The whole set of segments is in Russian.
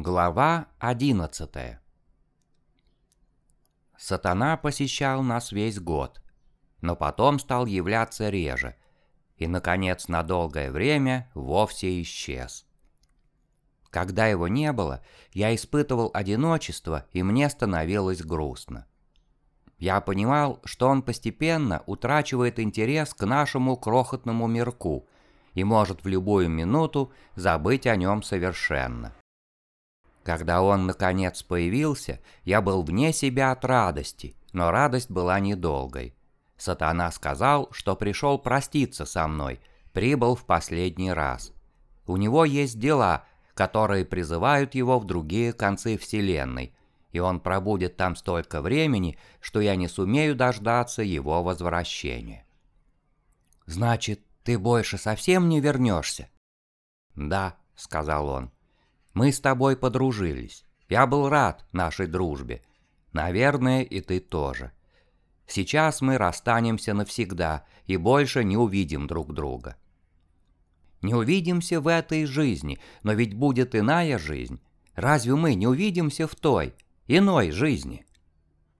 Глава 11 Сатана посещал нас весь год, но потом стал являться реже, и, наконец, на долгое время вовсе исчез. Когда его не было, я испытывал одиночество, и мне становилось грустно. Я понимал, что он постепенно утрачивает интерес к нашему крохотному мирку и может в любую минуту забыть о нем совершенно. Когда он, наконец, появился, я был вне себя от радости, но радость была недолгой. Сатана сказал, что пришел проститься со мной, прибыл в последний раз. У него есть дела, которые призывают его в другие концы Вселенной, и он пробудет там столько времени, что я не сумею дождаться его возвращения. «Значит, ты больше совсем не вернешься?» «Да», — сказал он. «Мы с тобой подружились. Я был рад нашей дружбе. Наверное, и ты тоже. Сейчас мы расстанемся навсегда и больше не увидим друг друга». «Не увидимся в этой жизни, но ведь будет иная жизнь. Разве мы не увидимся в той?» иной жизни.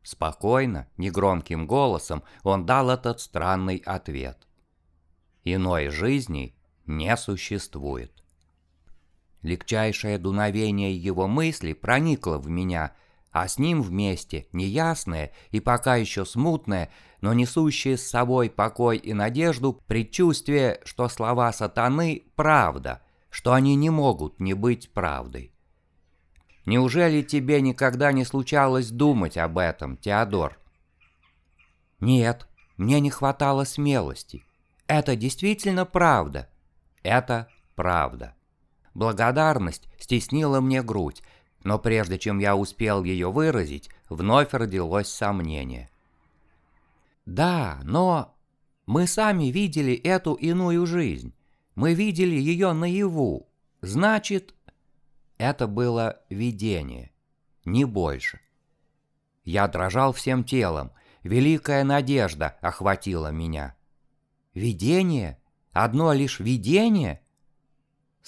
Спокойно, негромким голосом он дал этот странный ответ. Иной жизни не существует. Легчайшее дуновение его мысли проникло в меня, а с ним вместе неясное и пока еще смутное, но несущее с собой покой и надежду предчувствие, что слова сатаны – правда, что они не могут не быть правдой. Неужели тебе никогда не случалось думать об этом, Теодор? Нет, мне не хватало смелости. Это действительно правда. Это правда. Благодарность стеснила мне грудь, но прежде чем я успел ее выразить, вновь родилось сомнение. Да, но мы сами видели эту иную жизнь. Мы видели ее наяву. Значит, это было видение, не больше. Я дрожал всем телом, великая надежда охватила меня. Видение? Одно лишь видение?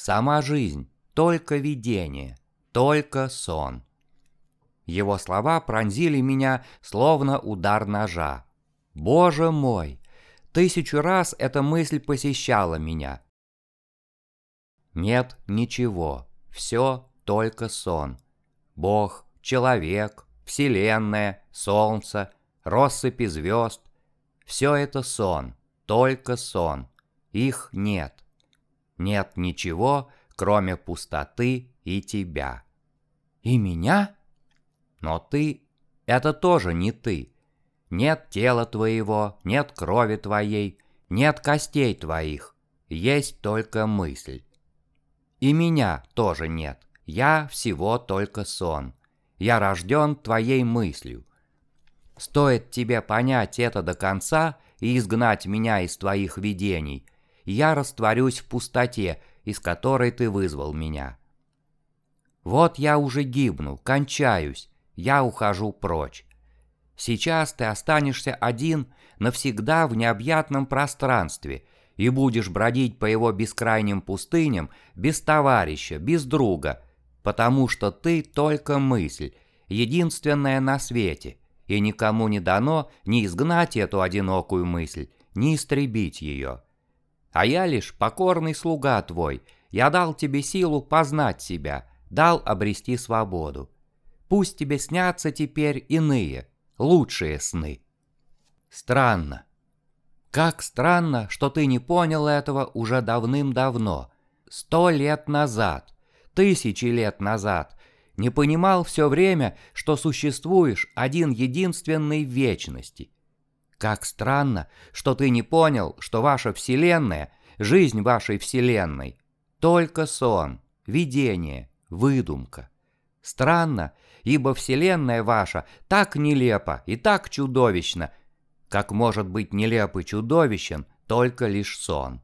Сама жизнь, только видение, только сон. Его слова пронзили меня, словно удар ножа. Боже мой! Тысячу раз эта мысль посещала меня. Нет ничего. Все только сон. Бог, человек, Вселенная, Солнце, россыпи звезд – все это сон, только сон. Их нет. Нет ничего, кроме пустоты и тебя. И меня? Но ты – это тоже не ты. Нет тела твоего, нет крови твоей, нет костей твоих. Есть только мысль. И меня тоже нет. Я всего только сон. Я рожден твоей мыслью. Стоит тебе понять это до конца и изгнать меня из твоих видений, я растворюсь в пустоте, из которой ты вызвал меня. Вот я уже гибну, кончаюсь, я ухожу прочь. Сейчас ты останешься один навсегда в необъятном пространстве – и будешь бродить по его бескрайним пустыням без товарища, без друга, потому что ты только мысль, единственная на свете, и никому не дано ни изгнать эту одинокую мысль, ни истребить ее. А я лишь покорный слуга твой, я дал тебе силу познать себя, дал обрести свободу. Пусть тебе снятся теперь иные, лучшие сны. Странно, как странно, что ты не понял этого уже давным-давно, сто лет назад, тысячи лет назад, не понимал все время, что существуешь один единственный в вечности. Как странно, что ты не понял, что ваша Вселенная, жизнь вашей Вселенной, только сон, видение, выдумка. Странно, ибо Вселенная ваша так нелепа и так чудовищна, как может быть нелеп и чудовищен только лишь сон.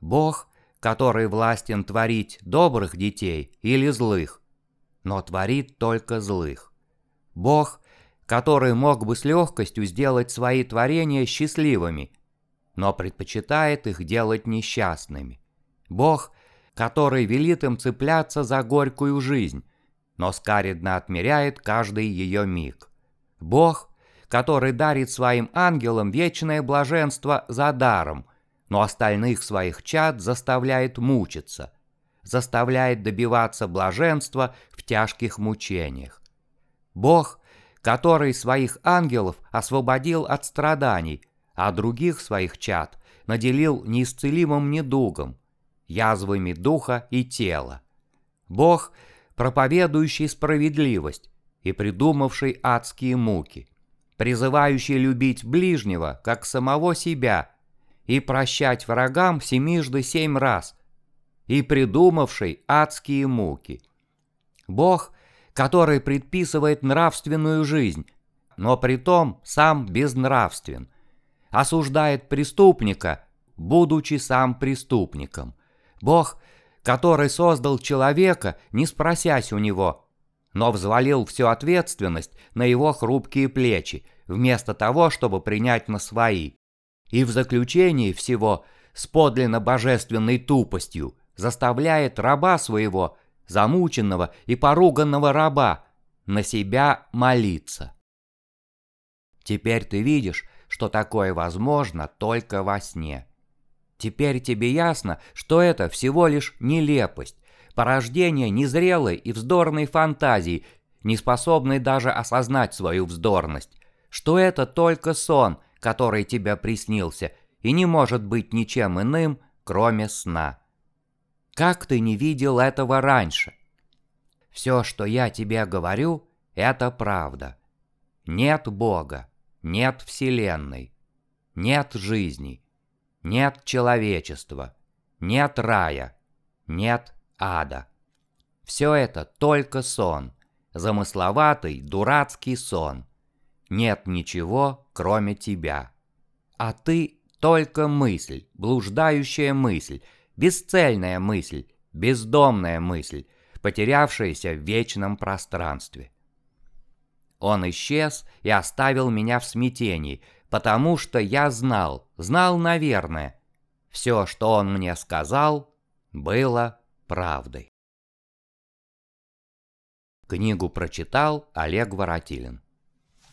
Бог, который властен творить добрых детей или злых, но творит только злых. Бог, который мог бы с легкостью сделать свои творения счастливыми, но предпочитает их делать несчастными. Бог, который велит им цепляться за горькую жизнь, но скаридно отмеряет каждый ее миг. Бог, который дарит своим ангелам вечное блаженство за даром, но остальных своих чад заставляет мучиться, заставляет добиваться блаженства в тяжких мучениях. Бог, который своих ангелов освободил от страданий, а других своих чад наделил неисцелимым недугом, язвами духа и тела. Бог, проповедующий справедливость и придумавший адские муки, призывающий любить ближнего, как самого себя, и прощать врагам семижды семь раз, и придумавший адские муки. Бог, который предписывает нравственную жизнь, но притом сам безнравствен, осуждает преступника, будучи сам преступником. Бог, который создал человека, не спросясь у него, но взвалил всю ответственность на его хрупкие плечи, вместо того, чтобы принять на свои. И в заключении всего с подлинно божественной тупостью заставляет раба своего, замученного и поруганного раба, на себя молиться. Теперь ты видишь, что такое возможно только во сне. Теперь тебе ясно, что это всего лишь нелепость, порождение незрелой и вздорной фантазии, не способной даже осознать свою вздорность, что это только сон, который тебе приснился, и не может быть ничем иным, кроме сна. Как ты не видел этого раньше? Все, что я тебе говорю, это правда. Нет Бога, нет Вселенной, нет жизни, нет человечества, нет рая, нет ада. Все это только сон, замысловатый, дурацкий сон. Нет ничего, кроме тебя. А ты только мысль, блуждающая мысль, бесцельная мысль, бездомная мысль, потерявшаяся в вечном пространстве. Он исчез и оставил меня в смятении, потому что я знал, знал, наверное, все, что он мне сказал, было правдой. Книгу прочитал Олег Воротилин.